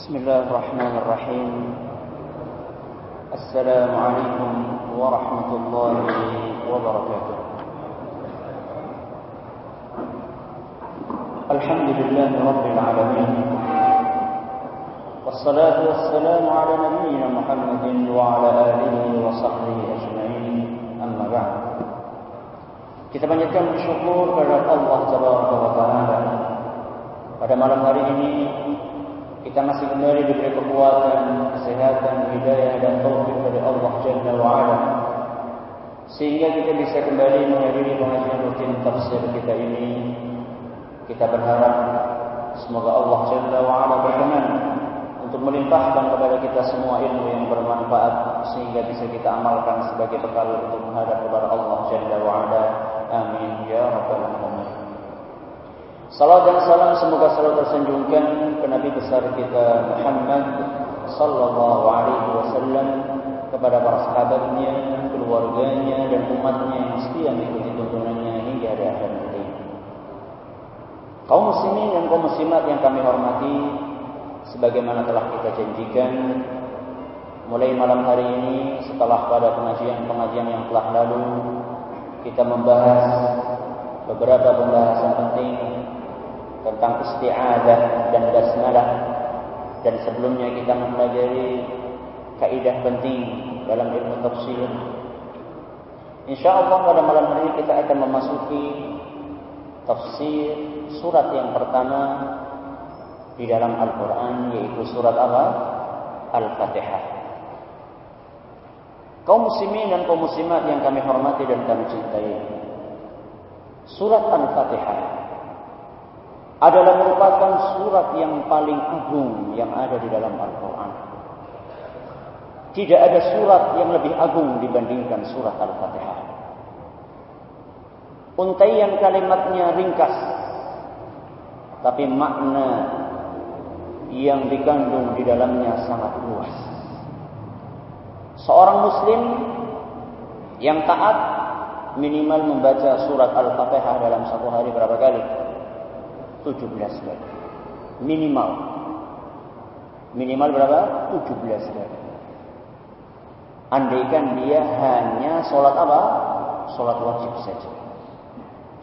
بسم الله الرحمن الرحيم. السلام عليكم ورحمة الله وبركاته. الحمد لله رب العالمين. والصلاة والسلام على نبينا محمد وعلى آله وصحبه أجمعين. أما بعد. Kita panjatkan bersyukur kepada Subhanahu wa taala. Pada malam hari ini kita masih kembali diberi kekuatan, kesehatan, hidayah dan taufik dari Allah Jalla wa ala. Sehingga kita bisa kembali menghadiri pengajian rutin tafsir kita ini. Kita berharap semoga Allah Jalla wa ala berkenan untuk melimpahkan kepada kita semua ilmu yang bermanfaat sehingga bisa kita amalkan sebagai bekal untuk menghadap kepada Allah Jalla wa ala. Amin ya rabbal alamin. Salam dan salam semoga selalu tersanjungkan ke Nabi besar kita Muhammad sallallahu alaihi wasallam kepada para sahabatnya, keluarganya dan umatnya yang setia mengikuti tuntunannya hingga hari akhir nanti. Kaum muslimin dan kaum muslimat yang kami hormati, sebagaimana telah kita janjikan mulai malam hari ini setelah pada pengajian-pengajian yang telah lalu kita membahas beberapa pembahasan penting tentang isti'adah dan basmalah dan sebelumnya kita mempelajari kaidah penting dalam ilmu tafsir. Insyaallah pada malam hari kita akan memasuki tafsir surat yang pertama di dalam Al-Qur'an yaitu surat apa? Al-Fatihah. Kaum muslimin dan kaum muslimat yang kami hormati dan kami cintai. Surat Al-Fatihah adalah merupakan surat yang paling agung yang ada di dalam Al-Quran. Tidak ada surat yang lebih agung dibandingkan surat Al-Fatihah. Untaian kalimatnya ringkas, tapi makna yang dikandung di dalamnya sangat luas. Seorang muslim yang taat minimal membaca surat Al-Fatihah dalam satu hari berapa kali? 17 kali. Minimal. Minimal berapa? 17 kali. Andaikan dia hanya sholat apa? Sholat wajib saja.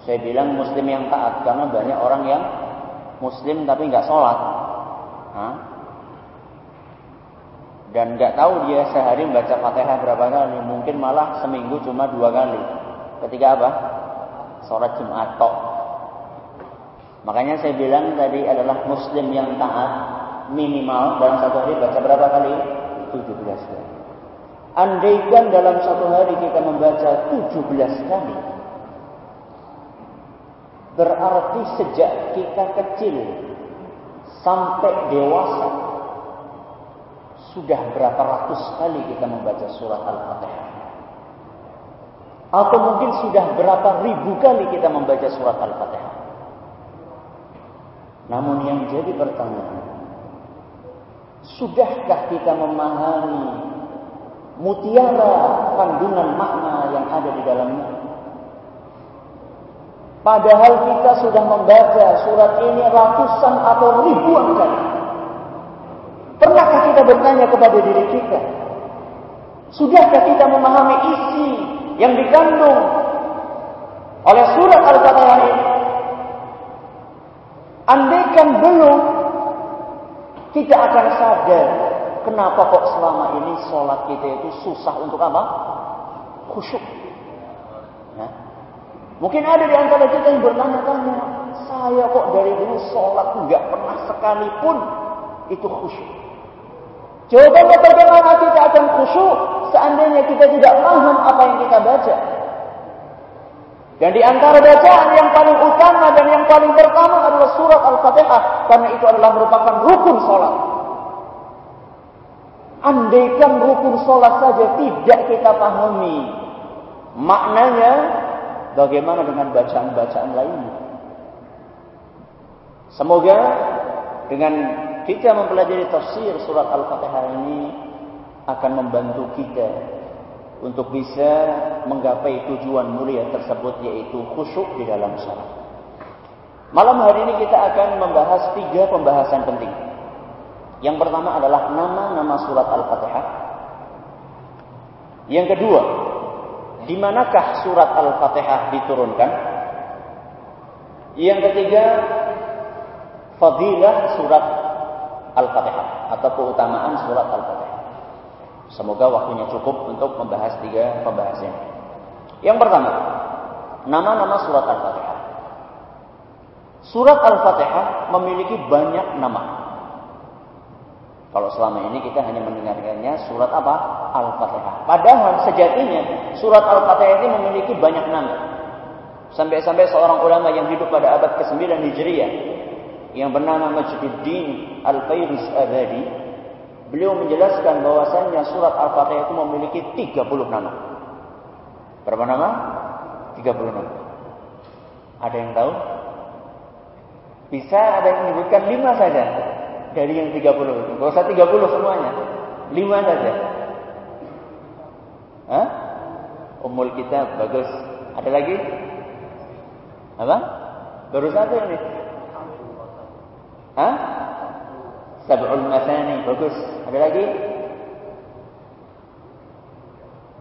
Saya bilang muslim yang taat karena banyak orang yang muslim tapi nggak sholat. Hah? Dan nggak tahu dia sehari membaca fatihah berapa kali. Mungkin malah seminggu cuma dua kali. Ketika apa? Sholat Jumat tok. Makanya saya bilang tadi adalah muslim yang taat minimal dalam satu hari baca berapa kali? 17 kali. Andaikan dalam satu hari kita membaca 17 kali. Berarti sejak kita kecil sampai dewasa sudah berapa ratus kali kita membaca surat Al-Fatihah. Atau mungkin sudah berapa ribu kali kita membaca surat Al-Fatihah. Namun yang jadi pertanyaan, sudahkah kita memahami mutiara kandungan makna yang ada di dalamnya? Padahal kita sudah membaca surat ini ratusan atau ribuan kali. Pernahkah kita bertanya kepada diri kita? Sudahkah kita memahami isi yang dikandung oleh surat Al-Fatihah ini? Andaikan belum, kita akan sadar kenapa kok selama ini sholat kita itu susah untuk apa? Khusyuk. Ya. Mungkin ada di antara kita yang bertanya-tanya, saya kok dari dulu sholat nggak pernah sekalipun itu khusyuk. Jawabannya bagaimana kita akan khusyuk seandainya kita tidak paham apa yang kita baca. Dan di antara bacaan yang paling utama dan yang paling pertama adalah surat Al-Fatihah. Karena itu adalah merupakan rukun sholat. Andaikan rukun sholat saja tidak kita pahami. Maknanya bagaimana dengan bacaan-bacaan lainnya. Semoga dengan kita mempelajari tafsir surat Al-Fatihah ini akan membantu kita untuk bisa menggapai tujuan mulia tersebut yaitu khusyuk di dalam salat. Malam hari ini kita akan membahas tiga pembahasan penting. Yang pertama adalah nama-nama surat Al-Fatihah. Yang kedua, di manakah surat Al-Fatihah diturunkan? Yang ketiga, fadilah surat Al-Fatihah atau keutamaan surat Al-Fatihah. Semoga waktunya cukup untuk membahas tiga pembahasan. Yang pertama, nama-nama surat Al-Fatihah. Surat Al-Fatihah memiliki banyak nama. Kalau selama ini kita hanya mendengarkannya surat apa? Al-Fatihah. Padahal sejatinya surat Al-Fatihah ini memiliki banyak nama. Sampai-sampai seorang ulama yang hidup pada abad ke-9 Hijriah yang bernama Majduddin Al-Fairuz Abadi, beliau menjelaskan bahwasannya surat Al-Fatihah itu memiliki 30 nama. Berapa nama? 30 nama. Ada yang tahu? Bisa ada yang menyebutkan 5 saja dari yang 30 itu. Gak usah 30 semuanya. 5 saja. Hah? Umul kitab bagus. Ada lagi? Apa? Baru satu ini. Hah? Sab'ul Masani. Bagus. Ada lagi?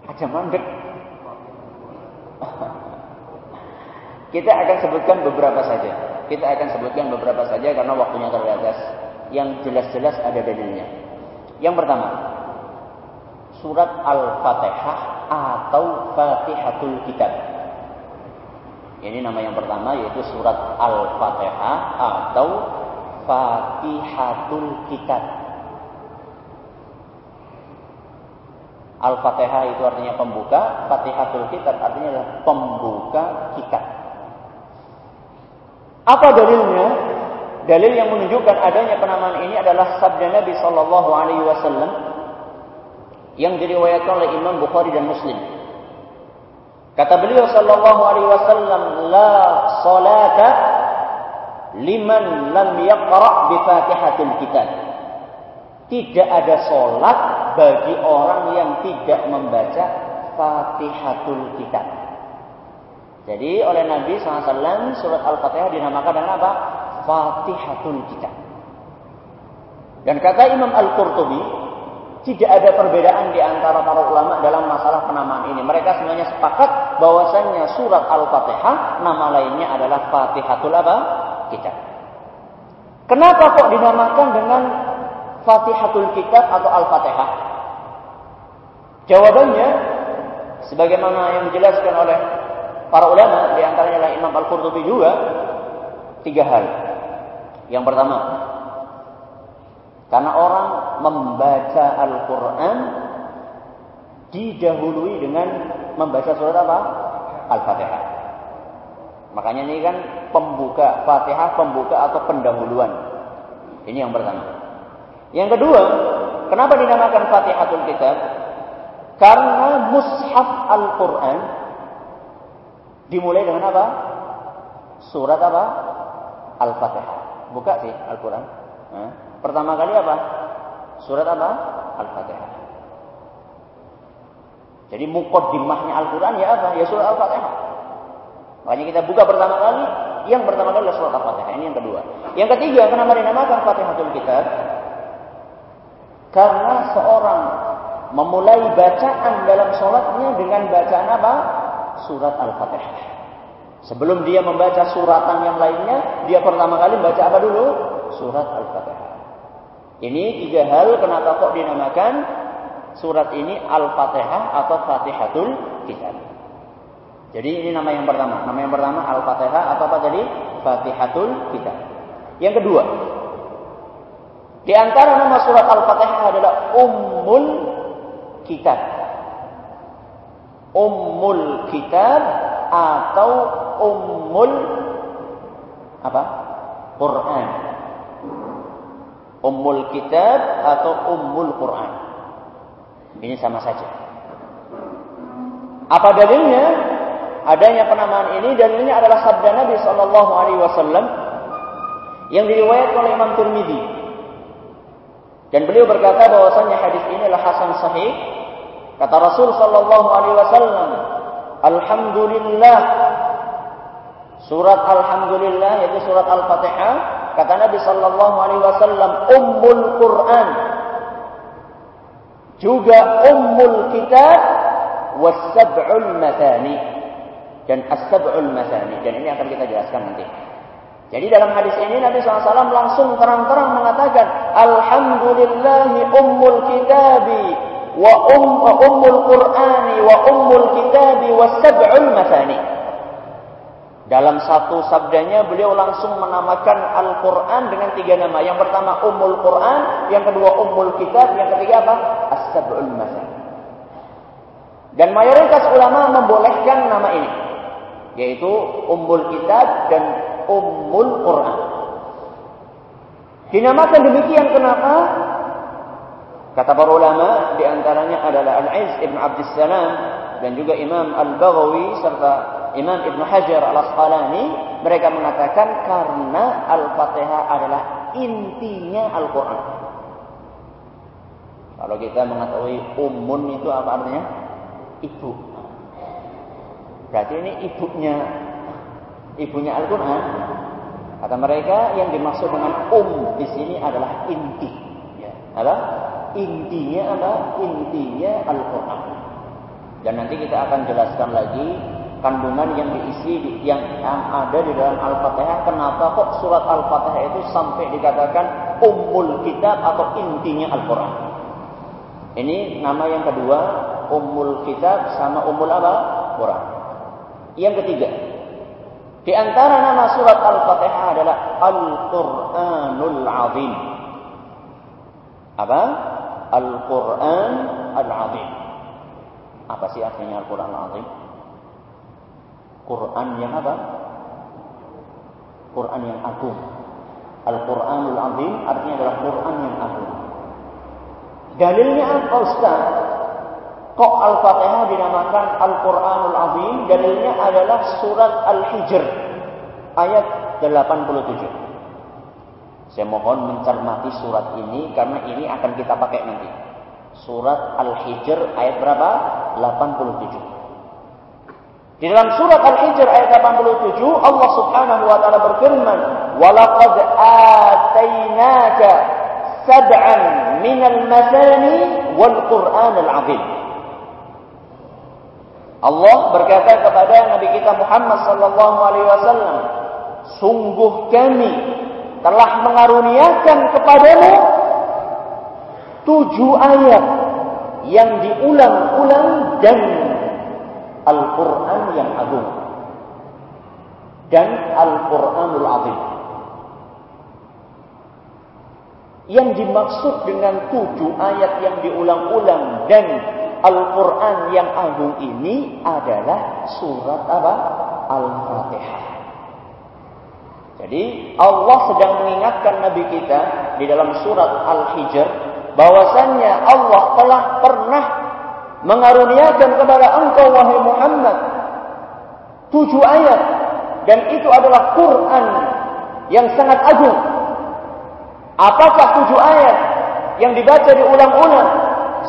Ada mandek. Kita akan sebutkan beberapa saja. Kita akan sebutkan beberapa saja karena waktunya terbatas. Yang jelas-jelas ada dalilnya. Yang pertama, surat Al-Fatihah atau Fatihatul Kitab. Ini nama yang pertama yaitu surat Al-Fatihah atau Fatihatul Kitab. Al-Fatihah itu artinya pembuka, Fatihatul Kitab artinya adalah pembuka kitab. Apa dalilnya? Dalil yang menunjukkan adanya penamaan ini adalah sabda Nabi Shallallahu Alaihi Wasallam yang diriwayatkan oleh Imam Bukhari dan Muslim. Kata beliau Shallallahu Alaihi Wasallam, la salata liman lam yaqra bi Fatihatil Kitab. Tidak ada solat bagi orang yang tidak membaca Fatihatul Kitab. Jadi oleh Nabi SAW surat Al-Fatihah dinamakan dengan apa? Fatihatul Kitab. Dan kata Imam Al-Qurtubi, tidak ada perbedaan di antara para ulama dalam masalah penamaan ini. Mereka semuanya sepakat bahwasannya surat Al-Fatihah nama lainnya adalah Fatihatul apa? Kitab. Kenapa kok dinamakan dengan Fatihatul Kitab atau Al-Fatihah? Jawabannya sebagaimana yang dijelaskan oleh para ulama di antaranya adalah Imam Al-Qurtubi juga tiga hal. Yang pertama, karena orang membaca Al-Qur'an didahului dengan membaca surat apa? Al-Fatihah. Makanya ini kan pembuka Fatihah, pembuka atau pendahuluan. Ini yang pertama. Yang kedua, kenapa dinamakan Fatihatul Kitab? Karena mushaf Al-Qur'an dimulai dengan apa? Surat apa? Al-Fatihah. Buka sih Al-Quran. Pertama kali apa? Surat apa? Al-Fatihah. Jadi mukaddimahnya Al-Quran ya apa? Ya surat Al-Fatihah. Makanya kita buka pertama kali, yang pertama kali adalah surat Al-Fatihah. Ini yang kedua. Yang ketiga, kenapa dinamakan Fatihatul Kitab? Karena seorang memulai bacaan dalam sholatnya dengan bacaan apa? Surat Al-Fatihah. Sebelum dia membaca suratan yang lainnya, dia pertama kali baca apa dulu? Surat Al-Fatihah. Ini tiga hal kenapa kok dinamakan surat ini Al-Fatihah atau Fatihatul Kitab. Jadi ini nama yang pertama. Nama yang pertama Al-Fatihah atau apa tadi? Fatihatul Kitab. Yang kedua, di antara nama surat Al-Fatihah adalah Ummul Kitab. Ummul Kitab atau Ummul apa? Quran. Ummul Kitab atau Ummul Quran. Ini sama saja. Apa dalilnya? Adanya penamaan ini dalilnya adalah sabda Nabi Shallallahu Alaihi Wasallam yang diriwayatkan oleh Imam Tirmidzi. Dan beliau berkata bahwasanya hadis ini adalah hasan sahih. Kata Rasul Shallallahu Alaihi Wasallam, Alhamdulillah. Surat Alhamdulillah yaitu surat Al-Fatihah kata Nabi sallallahu alaihi wasallam ummul Quran juga ummul kitab was-sab'ul mathani dan as-sab'ul mathani dan ini akan kita jelaskan nanti. Jadi dalam hadis ini Nabi SAW langsung terang-terang mengatakan Alhamdulillahi ummul kitabi wa um, ummul qur'ani wa ummul kitabi wa sab'ul mathani. Dalam satu sabdanya beliau langsung menamakan Al-Quran dengan tiga nama. Yang pertama Ummul Quran, yang kedua Ummul Kitab, yang ketiga apa? As-Sab'ul Mathani. Dan mayoritas ulama membolehkan nama ini. Yaitu Ummul Kitab dan Ummul Quran. Dinamakan demikian kenapa? Kata para ulama di antaranya adalah Al-Izz Ibn Abdussalam dan juga Imam Al-Baghawi serta Imam Ibn Hajar Al-Asqalani mereka mengatakan karena Al-Fatihah adalah intinya Al-Quran. Kalau kita mengetahui umun itu apa artinya? Ibu. Berarti ini ibunya ibunya Al-Quran. Kata mereka yang dimaksud dengan um di sini adalah inti. Ya. Apa? Intinya adalah intinya Al-Quran. Dan nanti kita akan jelaskan lagi kandungan yang diisi yang ada di dalam Al-Fatihah. Kenapa kok surat Al-Fatihah itu sampai dikatakan umul kitab atau intinya Al-Quran? Ini nama yang kedua, umul kitab sama umul apa? Quran. Yang ketiga, di antara nama surat Al-Fatihah adalah Al-Quranul Azim. Apa? Al-Quran Al-Azim. Apa sih artinya Al-Quran Al-Azim? Quran yang apa? Quran yang agung. Al-Quranul Azim artinya adalah Quran yang agung. Dalilnya apa Ustaz? Kok Al-Fatihah dinamakan Al-Quranul Azim? Dalilnya adalah surat Al-Hijr ayat 87. Saya mohon mencermati surat ini karena ini akan kita pakai nanti. Surat Al-Hijr ayat berapa? 87. Di dalam surat Al-Hijr ayat 87 Allah Subhanahu wa taala berfirman, "Walaqad atainaka sab'an minal masani wal Qur'anal 'azim." Allah berkata kepada Nabi kita Muhammad sallallahu alaihi wasallam, "Sungguh kami telah mengaruniakan kepadamu tujuh ayat yang diulang-ulang dan Al-Quran yang agung dan Al-Quranul Azim. Yang dimaksud dengan tujuh ayat yang diulang-ulang dan Al-Quran yang agung ini adalah surat apa? Al-Fatihah. Jadi Allah sedang mengingatkan Nabi kita di dalam surat Al-Hijr bahwasannya Allah telah pernah mengaruniakan kepada engkau wahai Muhammad tujuh ayat dan itu adalah Quran yang sangat agung. Apakah tujuh ayat yang dibaca diulang-ulang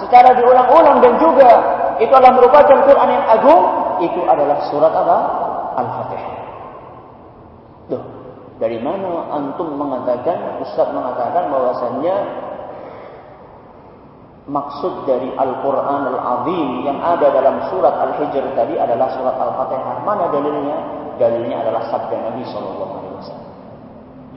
secara diulang-ulang dan juga itu adalah merupakan Quran yang agung, itu adalah surat apa? Al-Fatihah. Tuh, dari mana antum mengatakan, Ustaz mengatakan bahwasannya maksud dari Al-Quran Al-Azim yang ada dalam surat Al-Hijr tadi adalah surat Al-Fatihah. Mana dalilnya? Dalilnya adalah sabda Nabi Sallallahu Alaihi Wasallam.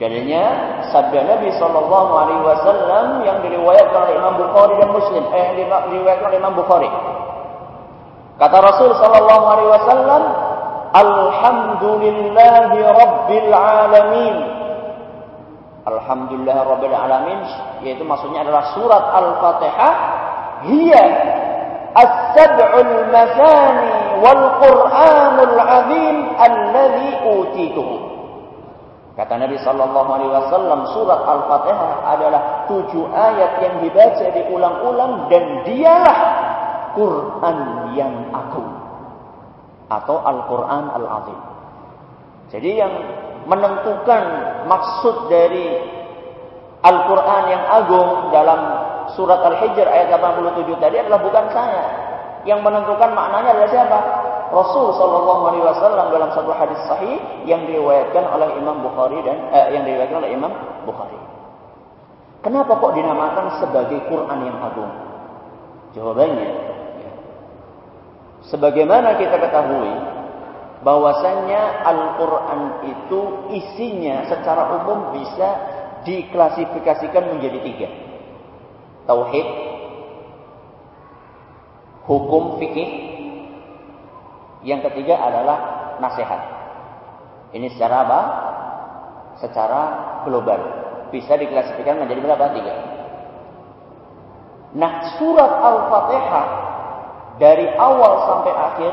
Dalilnya sabda Nabi Shallallahu Alaihi Wasallam yang diriwayatkan oleh Imam Bukhari dan Muslim, eh yang diriwayatkan oleh Imam Bukhari. Kata Rasul Shallallahu Alaihi Wasallam, Alhamdulillahi Rabbil Alamin. Alhamdulillah Rabbil Alamin, yaitu maksudnya adalah surat Al-Fatihah. Hiya as-sab'ul masani wal Qur'anul azim alladhi utituhu. Kata Nabi Sallallahu Alaihi Wasallam, surat Al-Fatihah adalah tujuh ayat yang dibaca diulang-ulang dan dialah Quran yang agung atau Al-Quran Al-Azim. Jadi yang menentukan maksud dari Al-Quran yang agung dalam surat Al-Hijr ayat 87 tadi adalah bukan saya. Yang menentukan maknanya adalah siapa? Rasul Shallallahu Alaihi Wasallam dalam satu hadis sahih yang diriwayatkan oleh Imam Bukhari dan eh, yang diriwayatkan oleh Imam Bukhari. Kenapa kok dinamakan sebagai Quran yang agung? Jawabannya, ya. sebagaimana kita ketahui bahwasannya Al-Quran itu isinya secara umum bisa diklasifikasikan menjadi tiga. Tauhid, hukum fikih, yang ketiga adalah nasihat. Ini secara apa? Secara global. Bisa diklasifikasikan menjadi berapa? Tiga. Nah, surat Al-Fatihah dari awal sampai akhir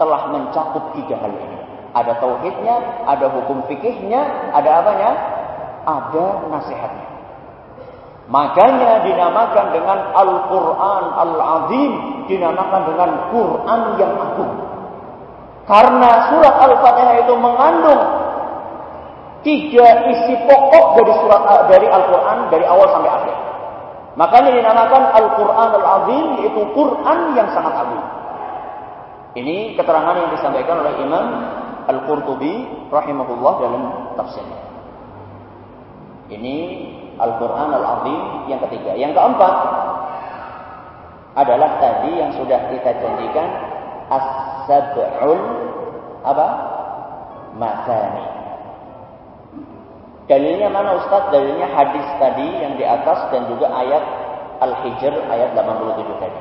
telah mencakup tiga hal ini. Ada tauhidnya, ada hukum fikihnya, ada apanya? Ada nasihatnya. Makanya dinamakan dengan Al-Quran Al-Azim, dinamakan dengan Quran yang agung. Karena surat Al-Fatihah itu mengandung tiga isi pokok dari surat dari Al-Quran dari awal sampai akhir. Makanya dinamakan Al-Quran Al-Azim yaitu Quran yang sangat agung. Ini keterangan yang disampaikan oleh Imam Al-Qurtubi rahimahullah dalam tafsirnya. Ini Al-Quran Al-Azim yang ketiga. Yang keempat adalah tadi yang sudah kita janjikan As-Sab'ul apa? Masani. Dalilnya mana Ustaz? Dalilnya hadis tadi yang di atas dan juga ayat Al-Hijr ayat 87 tadi.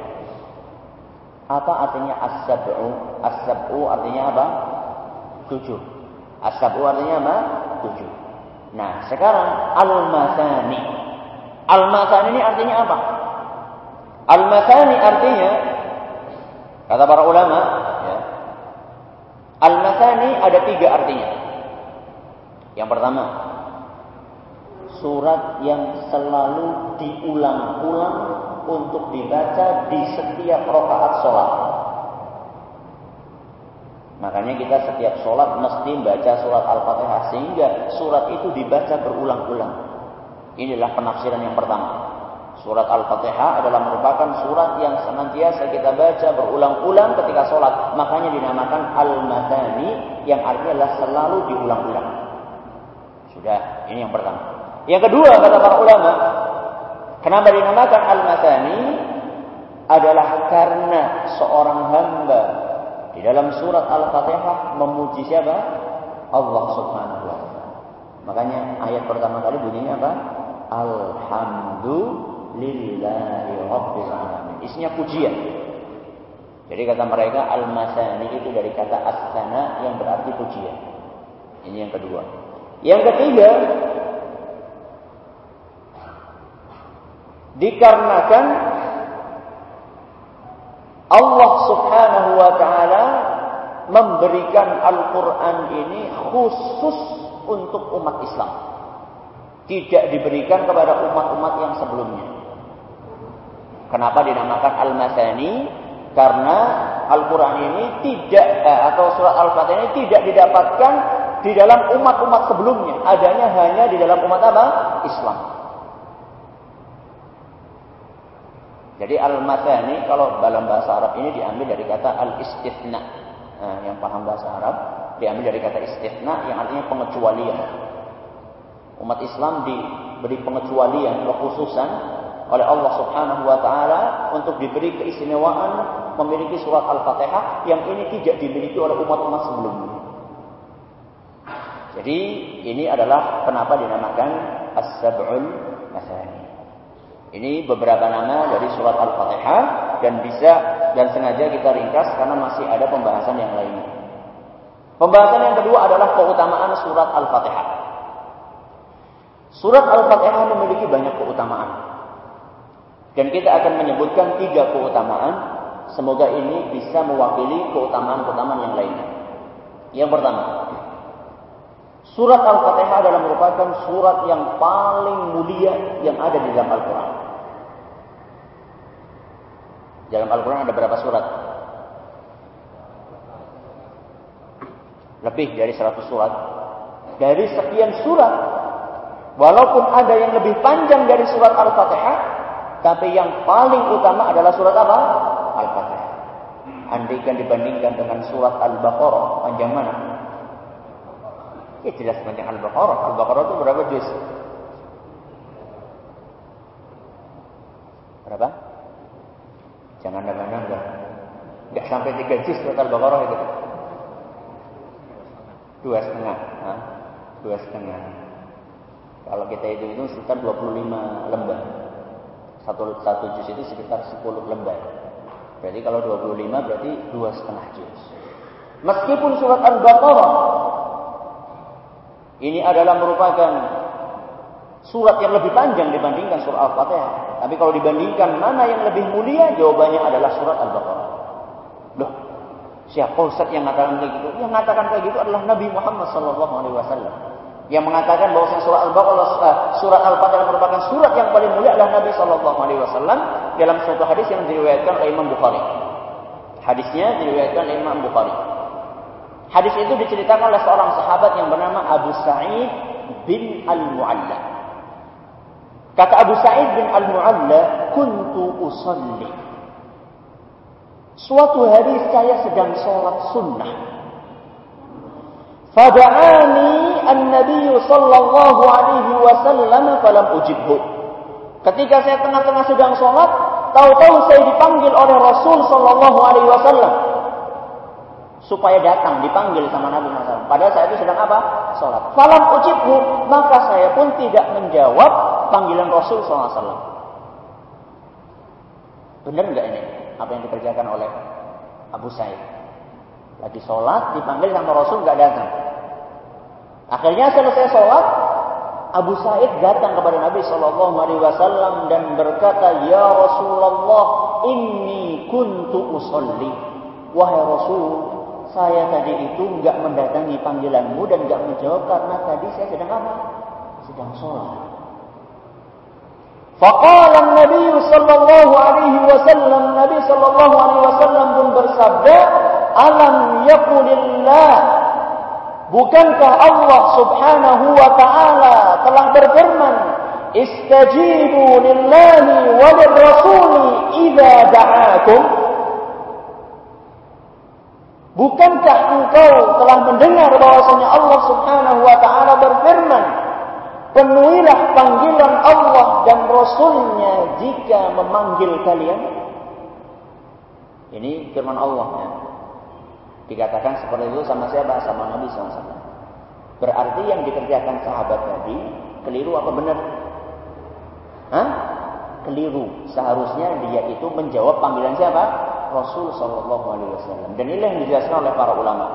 Apa artinya as-sab'u? As-sab'u artinya apa? Tujuh. As-sab'u artinya apa? Tujuh. Nah, sekarang al-masani. Al-masani ini artinya apa? Al-masani artinya kata para ulama, Al-masani ada tiga artinya. Yang pertama, surat yang selalu diulang-ulang untuk dibaca di setiap rakaat sholat. Makanya kita setiap sholat mesti baca surat Al-Fatihah sehingga surat itu dibaca berulang-ulang. Inilah penafsiran yang pertama. Surat Al-Fatihah adalah merupakan surat yang senantiasa kita baca berulang-ulang ketika sholat. Makanya dinamakan Al-Madani yang artinya adalah selalu diulang-ulang. Sudah, ini yang pertama. Yang kedua kata para ulama, Kenapa dinamakan Al-Matani? Adalah karena seorang hamba di dalam surat Al-Fatihah memuji siapa? Allah Subhanahu wa taala. Makanya ayat pertama kali bunyinya apa? Alhamdulillahi rabbil alamin. Isinya pujian. Jadi kata mereka al-masani itu dari kata as-sana yang berarti pujian. Ini yang kedua. Yang ketiga, Dikarenakan Allah subhanahu wa ta'ala memberikan Al-Quran ini khusus untuk umat Islam. Tidak diberikan kepada umat-umat yang sebelumnya. Kenapa dinamakan Al-Masani? Karena Al-Quran ini tidak, eh, atau surat Al-Fatihah ini tidak didapatkan di dalam umat-umat sebelumnya. Adanya hanya di dalam umat apa? Islam. Jadi al-matani kalau dalam bahasa Arab ini diambil dari kata al-istithna. Nah, yang paham bahasa Arab diambil dari kata istithna yang artinya pengecualian. Umat Islam diberi pengecualian, kekhususan oleh Allah Subhanahu wa taala untuk diberi keistimewaan memiliki surat Al-Fatihah yang ini tidak dimiliki oleh umat-umat sebelumnya. Jadi ini adalah kenapa dinamakan As-Sab'ul Masani. Ini beberapa nama dari surat Al-Fatihah dan bisa dan sengaja kita ringkas karena masih ada pembahasan yang lainnya. Pembahasan yang kedua adalah keutamaan surat Al-Fatihah. Surat Al-Fatihah memiliki banyak keutamaan. Dan kita akan menyebutkan tiga keutamaan. Semoga ini bisa mewakili keutamaan-keutamaan yang lainnya. Yang pertama, Surat Al-Fatihah adalah merupakan surat yang paling mulia yang ada di dalam Al-Quran. Dalam Al-Quran ada berapa surat? Lebih dari 100 surat. Dari sekian surat, walaupun ada yang lebih panjang dari surat Al-Fatihah, tapi yang paling utama adalah surat apa? Al-Fatihah. Andaikan dibandingkan dengan surat Al-Baqarah, panjang mana? Ya jelas panjang Al-Baqarah. Al-Baqarah itu berapa juz? Berapa? Jangan nambah-nambah. Enggak sampai tiga juz surat Al-Baqarah itu. Dua setengah. Dua setengah. Kalau kita itu itu sekitar 25 lembar. Satu, satu juz itu sekitar 10 lembar. Berarti kalau 25 berarti dua setengah juz. Meskipun surat Al-Baqarah ini adalah merupakan surat yang lebih panjang dibandingkan surat Al-Fatihah. Tapi kalau dibandingkan mana yang lebih mulia, jawabannya adalah surat Al-Baqarah. Loh, siapa Ustaz yang mengatakan kayak gitu? Yang mengatakan kayak gitu adalah Nabi Muhammad SAW yang mengatakan bahwa surah Al-Baqarah eh, surah Al-Fatihah merupakan surat yang paling mulia adalah Nabi Shallallahu alaihi wasallam dalam suatu hadis yang diriwayatkan oleh Imam Bukhari. Hadisnya diriwayatkan oleh Imam Bukhari. Hadis itu diceritakan oleh seorang sahabat yang bernama Abu Sa'id bin Al-Mu'alla. Kata Abu Sa'id bin Al-Mu'alla, "Kuntu usalli." Suatu hari saya sedang sholat sunnah. Fada'ani an-nabiy sallallahu alaihi wasallam falam ujibhu. Ketika saya tengah-tengah sedang sholat, tahu-tahu saya dipanggil oleh Rasul sallallahu alaihi wasallam supaya datang dipanggil sama Nabi SAW. Padahal saya itu sedang apa? Sholat. Falam ujibhu, maka saya pun tidak menjawab panggilan Rasul SAW. Benar nggak ini apa yang dikerjakan oleh Abu Sa'id? Lagi sholat, dipanggil sama Rasul nggak datang. Akhirnya selesai sholat, Abu Sa'id datang kepada Nabi Shallallahu Alaihi Wasallam dan berkata, Ya Rasulullah, ini kuntu usolli. Wahai Rasul, saya tadi itu nggak mendatangi panggilanmu dan nggak menjawab karena tadi saya sedang apa? Sedang sholat. Faqala Nabi sallallahu alaihi wasallam Nabi sallallahu alaihi wasallam pun bersabda, "Alam yaqulillah Bukankah Allah Subhanahu wa taala telah berfirman, "Istajibu lillahi wa lirrasuli idza da'akum"? Bukankah engkau telah mendengar bahwasanya Allah Subhanahu wa taala berfirman, "Penuhilah panggilan Allah dan Rasulnya jika memanggil kalian"? Ini firman Allah ya. Dikatakan seperti itu sama siapa? Sama Nabi SAW. Berarti yang dikerjakan sahabat tadi keliru apa benar? Hah? Keliru. Seharusnya dia itu menjawab panggilan siapa? Rasul Wasallam. Dan inilah yang dijelaskan oleh para ulama.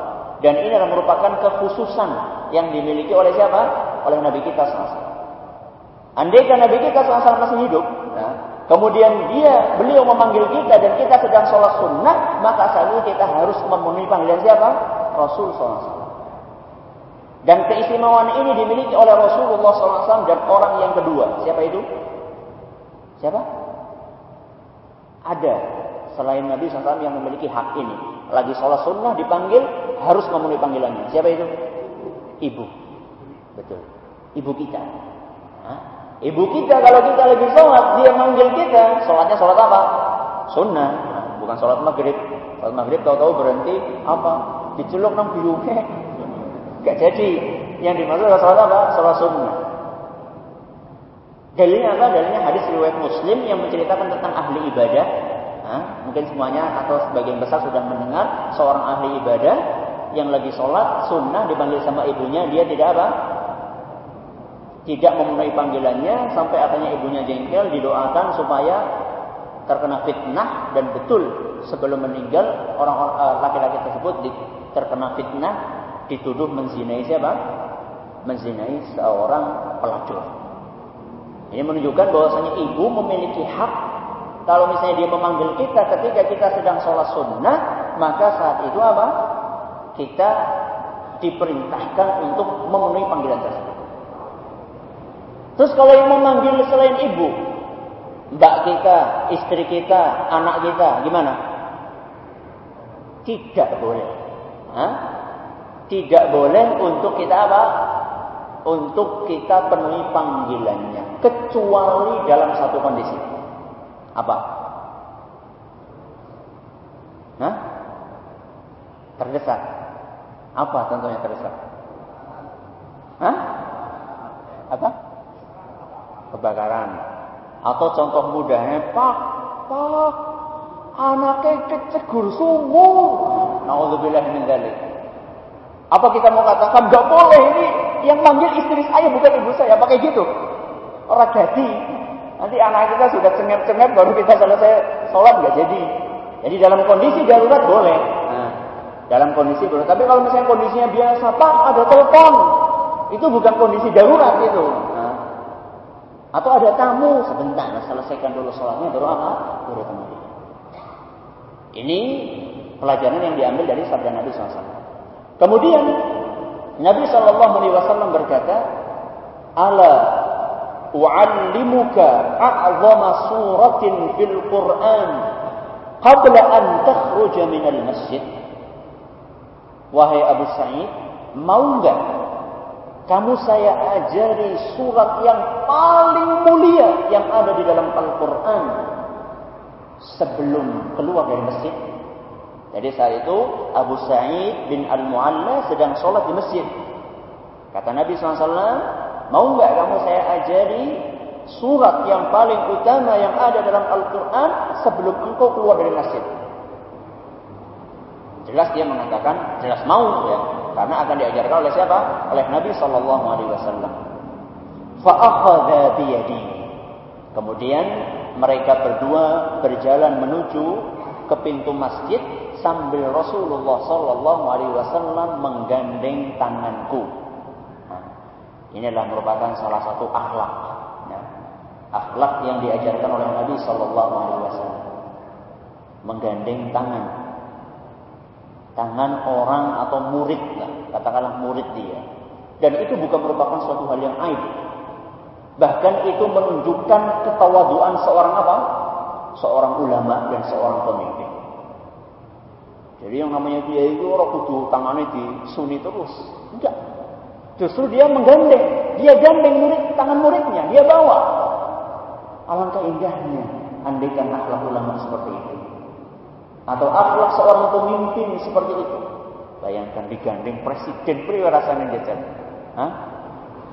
Dan ini adalah merupakan kekhususan yang dimiliki oleh siapa? Oleh Nabi kita SAW. Andai kan Nabi kita SAW masih hidup, kemudian dia beliau memanggil kita dan kita sedang sholat sunnah, maka saat ini kita harus memenuhi panggilan siapa? Rasul SAW. Dan keistimewaan ini dimiliki oleh Rasulullah SAW dan orang yang kedua. Siapa itu? Siapa? Ada selain Nabi SAW yang memiliki hak ini. Lagi sholat sunnah dipanggil harus memenuhi panggilannya. Siapa itu? Ibu. Betul. Ibu kita. Hah? Ibu kita kalau kita lagi sholat, dia manggil kita, sholatnya sholat apa? Sunnah, bukan sholat maghrib. Sholat maghrib tahu-tahu berhenti apa? Diceluk nang biruke. Gak jadi. Yang dimaksud adalah sholat apa? Sholat sunnah. Dalilnya apa? Dalilnya hadis riwayat Muslim yang menceritakan tentang ahli ibadah. Nah, mungkin semuanya atau sebagian besar sudah mendengar seorang ahli ibadah yang lagi sholat sunnah dipanggil sama ibunya dia tidak apa tidak memenuhi panggilannya sampai akhirnya ibunya jengkel didoakan supaya terkena fitnah dan betul sebelum meninggal orang eh, laki-laki tersebut terkena fitnah dituduh menzinai siapa? Menzinai seorang pelacur. Ini menunjukkan bahwasanya ibu memiliki hak kalau misalnya dia memanggil kita ketika kita sedang sholat sunnah, maka saat itu apa? Kita diperintahkan untuk memenuhi panggilan tersebut. Terus kalau yang memanggil selain ibu, mbak kita, istri kita, anak kita, gimana? Tidak boleh. Hah? Tidak boleh untuk kita apa? Untuk kita penuhi panggilannya. Kecuali dalam satu kondisi. Apa? Hah? Terdesak. Apa contohnya terdesak? Hah? Apa? Kebakaran. Atau contoh mudahnya, Pak, Pak, anaknya kecegur sungguh. Nauzubillah min dzalik. Apa kita mau katakan nggak boleh ini yang manggil istri saya bukan ibu saya pakai gitu? Orang jadi. Nanti anak kita sudah cengep-cengep baru kita selesai sholat nggak jadi. Jadi dalam kondisi darurat boleh. Nah, dalam kondisi darurat. Tapi kalau misalnya kondisinya biasa, Pak ada telepon, itu bukan kondisi darurat itu. Atau ada tamu sebentar, selesaikan dulu sholatnya baru apa? Baru kembali. Ini pelajaran yang diambil dari sabda Nabi SAW. Kemudian Nabi Shallallahu Alaihi Wasallam berkata, "Ala u'allimuka a'zama suratin fil Qur'an qabla an takhruja al masjid." Wahai Abu Sa'id, mau enggak kamu saya ajari surat yang paling mulia yang ada di dalam Al-Quran sebelum keluar dari masjid? Jadi saat itu Abu Sa'id bin Al-Mu'alla sedang sholat di masjid. Kata Nabi SAW, mau nggak kamu saya ajari surat yang paling utama yang ada dalam Al-Quran sebelum engkau keluar dari masjid? Jelas dia mengatakan, jelas mau ya, karena akan diajarkan oleh siapa? Oleh Nabi Sallallahu Alaihi Wasallam. Kemudian mereka berdua berjalan menuju ke pintu masjid sambil Rasulullah Sallallahu Alaihi Wasallam menggandeng tanganku. Nah, inilah merupakan salah satu akhlak, ya. akhlak yang diajarkan oleh Nabi Sallallahu Alaihi Wasallam. Menggandeng tangan, tangan orang atau murid, lah, katakanlah murid dia. Dan itu bukan merupakan suatu hal yang aib. Bahkan itu menunjukkan ketawaduan seorang apa? Seorang ulama dan seorang pemimpin. Jadi yang namanya dia itu orang kudu tangannya di suni terus. Enggak. Justru dia menggandeng. Dia gandeng murid, tangan muridnya. Dia bawa. Alangkah indahnya. Andaikan akhlak ulama seperti itu. Atau akhlak seorang pemimpin seperti itu. Bayangkan digandeng presiden. Priwa rasanya jajan. Hah?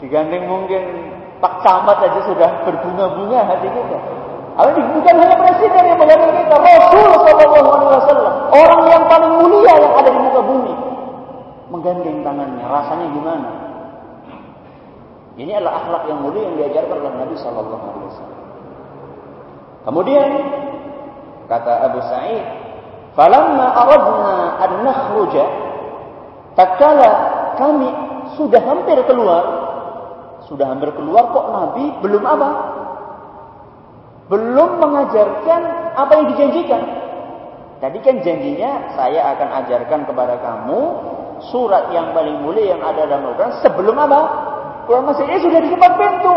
Digandeng mungkin Pak Camat aja sudah berbunga-bunga hati kita. Bukan hanya presiden yang menggandeng kita, Rasul Sallallahu Alaihi Wasallam, orang yang paling mulia yang ada di muka bumi, menggandeng tangannya, rasanya gimana? Ini adalah akhlak yang mulia yang diajarkan oleh Nabi Sallallahu Alaihi Wasallam. Kemudian kata Abu Sa'id, "Falamma aradna an nakhruja, tatkala kami sudah hampir keluar, sudah hampir keluar kok Nabi belum apa? belum mengajarkan apa yang dijanjikan. Tadi kan janjinya saya akan ajarkan kepada kamu surat yang paling mulia yang ada dalam Al-Quran sebelum apa? Quran masih ini sudah di depan pintu.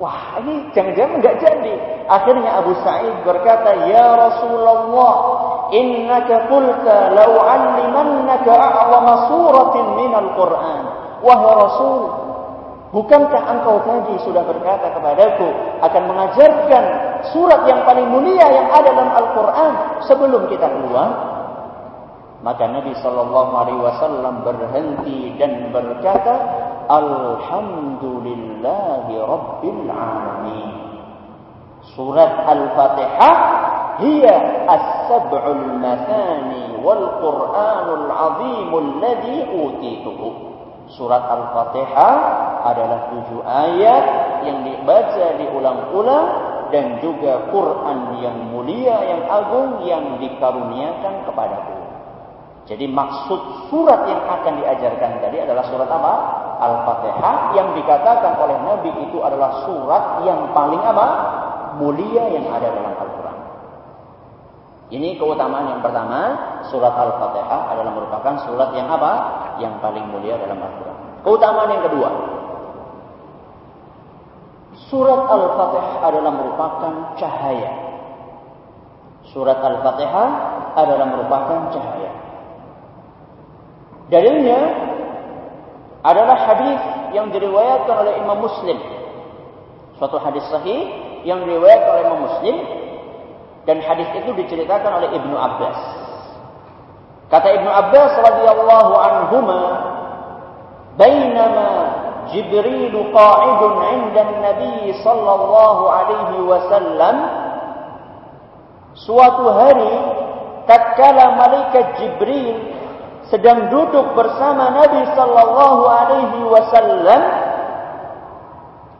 Wah, ini jangan-jangan enggak jadi. Akhirnya Abu Sa'id berkata, "Ya Rasulullah, innaka qulta law 'allimannaka a'zama suratin minal Qur'an." Wahai Rasul, Bukankah engkau tadi sudah berkata kepadaku akan mengajarkan surat yang paling mulia yang ada dalam Al-Quran sebelum kita keluar? Maka Nabi Shallallahu Alaihi Wasallam berhenti dan berkata, Alhamdulillahi Rabbil Alamin. Surat Al-Fatihah hiya as-sab'ul mathani wal Qur'anul azimul ladzi utituhu. Surat Al-Fatihah adalah tujuh ayat yang dibaca diulang-ulang dan juga Quran yang mulia, yang agung yang dikaruniakan kepadaku. Jadi maksud surat yang akan diajarkan tadi adalah surat apa? Al-Fatihah yang dikatakan oleh Nabi itu adalah surat yang paling apa? Mulia yang ada dalam Al-Quran. Ini keutamaan yang pertama, surat Al-Fatihah adalah merupakan surat yang apa? Yang paling mulia dalam Al-Quran. Keutamaan yang kedua, surat Al-Fatihah adalah merupakan cahaya. Surat Al-Fatihah adalah merupakan cahaya. Dalilnya adalah hadis yang diriwayatkan oleh Imam Muslim. Suatu hadis sahih yang diriwayatkan oleh Imam Muslim Dan hadis itu diceritakan oleh Ibnu Abbas. Kata Ibnu Abbas radhiyallahu anhuma, "Bainama Jibril qa'idun 'inda Nabi sallallahu alaihi wasallam" Suatu hari tatkala malaikat Jibril sedang duduk bersama Nabi sallallahu alaihi wasallam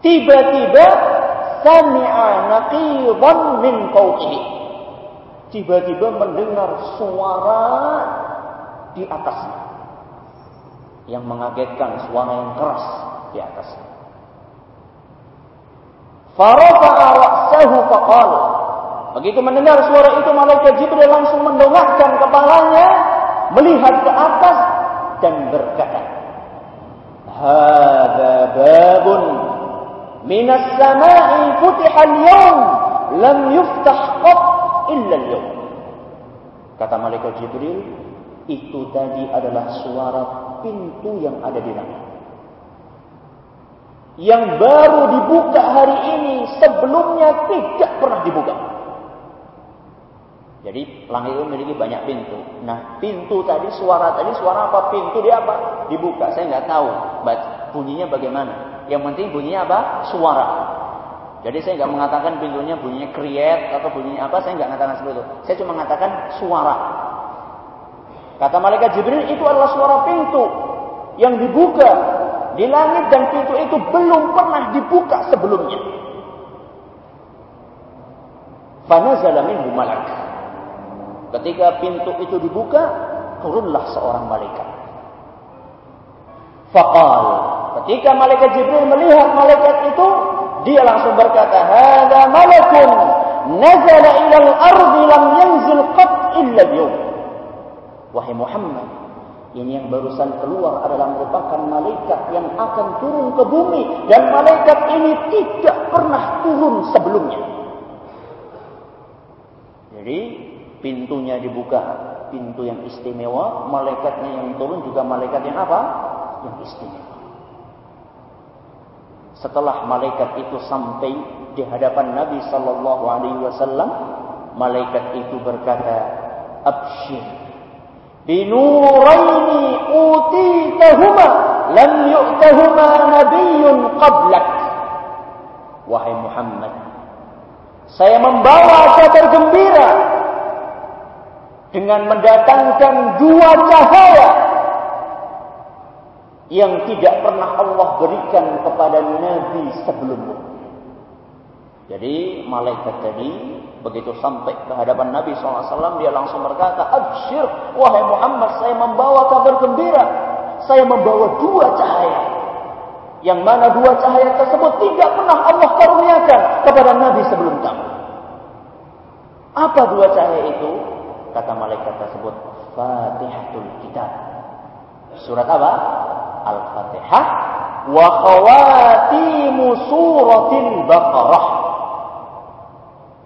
tiba-tiba sami'a naqidan min fawqihi. Tiba-tiba mendengar suara di atasnya yang mengagetkan suara yang keras di atasnya. Farafa'a ra'sahu faqala. Begitu mendengar suara itu malaikat Jibril langsung mendongakkan kepalanya melihat ke atas dan berkata hadza babun minas sama'i futiha al-yawm lam yuftah qat illa al-yawm. Kata malaikat Jibril itu tadi adalah suara pintu yang ada di langit yang baru dibuka hari ini sebelumnya tidak pernah dibuka jadi langit itu memiliki banyak pintu. Nah, pintu tadi suara tadi suara apa? Pintu dia apa? Dibuka. Saya nggak tahu bunyinya bagaimana. Yang penting bunyinya apa? Suara. Jadi saya nggak mengatakan pintunya bunyinya kriet atau bunyinya apa. Saya nggak mengatakan seperti itu. Saya cuma mengatakan suara. Kata malaikat Jibril itu adalah suara pintu yang dibuka di langit dan pintu itu belum pernah dibuka sebelumnya. Fanazala minhu malak. Ketika pintu itu dibuka, turunlah seorang malaikat. Faqal. Ketika malaikat Jibril melihat malaikat itu, dia langsung berkata, "Hada malakun nazala ila al-ardi lam yanzil qat illa al Wahai Muhammad, ini yang barusan keluar adalah merupakan malaikat yang akan turun ke bumi dan malaikat ini tidak pernah turun sebelumnya. Jadi pintunya dibuka, pintu yang istimewa, malaikatnya yang turun juga malaikat yang apa? Yang istimewa. Setelah malaikat itu sampai di hadapan Nabi sallallahu alaihi wasallam, malaikat itu berkata, "Abshir binuraini utitahuma lam yu'tahuma nabiyyun qablak." Wahai Muhammad, saya membawa kabar gembira dengan mendatangkan dua cahaya yang tidak pernah Allah berikan kepada nabi sebelumnya. Jadi malaikat tadi begitu sampai ke hadapan Nabi SAW dia langsung berkata, Abshir, wahai Muhammad, saya membawa kabar gembira. Saya membawa dua cahaya. Yang mana dua cahaya tersebut tidak pernah Allah karuniakan kepada Nabi sebelum kamu. Apa dua cahaya itu? Kata malaikat tersebut Fatihatul Kitab. Surat apa? Al-Fatihah wa khawatimu suratil Baqarah.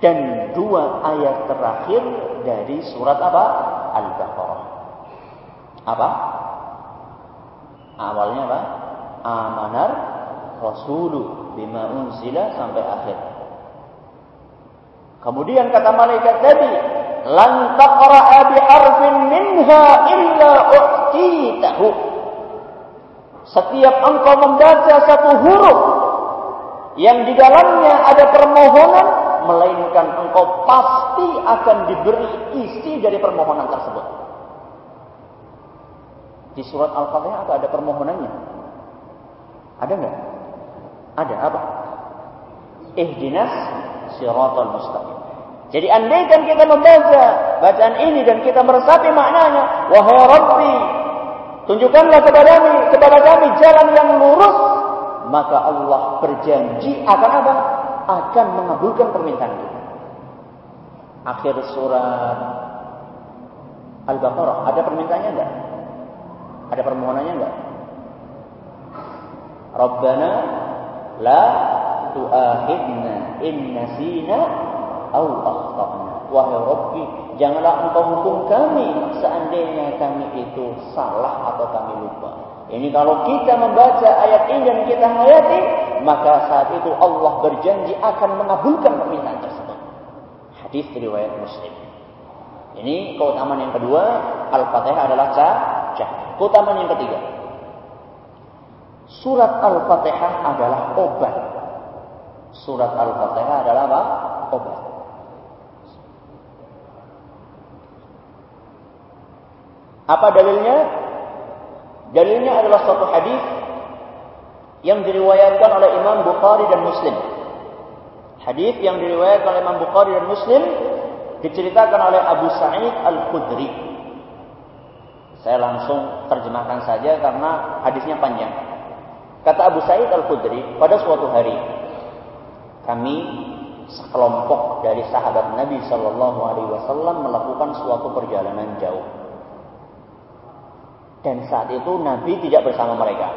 Dan dua ayat terakhir dari surat apa? Al-Baqarah. Apa? Awalnya apa? Amanar Rasulu bima unzila sampai akhir. Kemudian kata malaikat tadi, lan taqra'a bi harfin minha illa u'titahu. Setiap engkau membaca satu huruf yang di dalamnya ada permohonan melainkan engkau pasti akan diberi isi dari permohonan tersebut. Di surat Al-Fatihah apa ada permohonannya? Ada enggak ada apa? Ihdinas siratal mustaqim jadi andaikan kita membaca bacaan ini dan kita meresapi maknanya, wahai Rabbi, tunjukkanlah kepada kami, kepada kami jalan yang lurus, maka Allah berjanji akan apa? Akan mengabulkan permintaan kita. Akhir surat Al-Baqarah ada permintaannya enggak? Ada permohonannya enggak? Rabbana la tu'akhidna in nasina au akhtana. Wahai Rabbi, janganlah engkau hukum kami seandainya kami itu salah atau kami lupa. Ini kalau kita membaca ayat ini dan kita hayati, maka saat itu Allah berjanji akan mengabulkan permintaan tersebut. Hadis riwayat Muslim. Ini keutamaan yang kedua, Al-Fatihah adalah cah. Keutamaan yang ketiga. Surat Al-Fatihah adalah obat. Surat Al-Fatihah adalah apa? Obat. Apa dalilnya? Dalilnya adalah satu hadis yang diriwayatkan oleh Imam Bukhari dan Muslim. Hadis yang diriwayatkan oleh Imam Bukhari dan Muslim diceritakan oleh Abu Sa'id Al-Khudri. Saya langsung terjemahkan saja karena hadisnya panjang. Kata Abu Sa'id Al-Khudri, pada suatu hari kami sekelompok dari sahabat Nabi Shallallahu Alaihi Wasallam melakukan suatu perjalanan jauh. Dan saat itu Nabi tidak bersama mereka.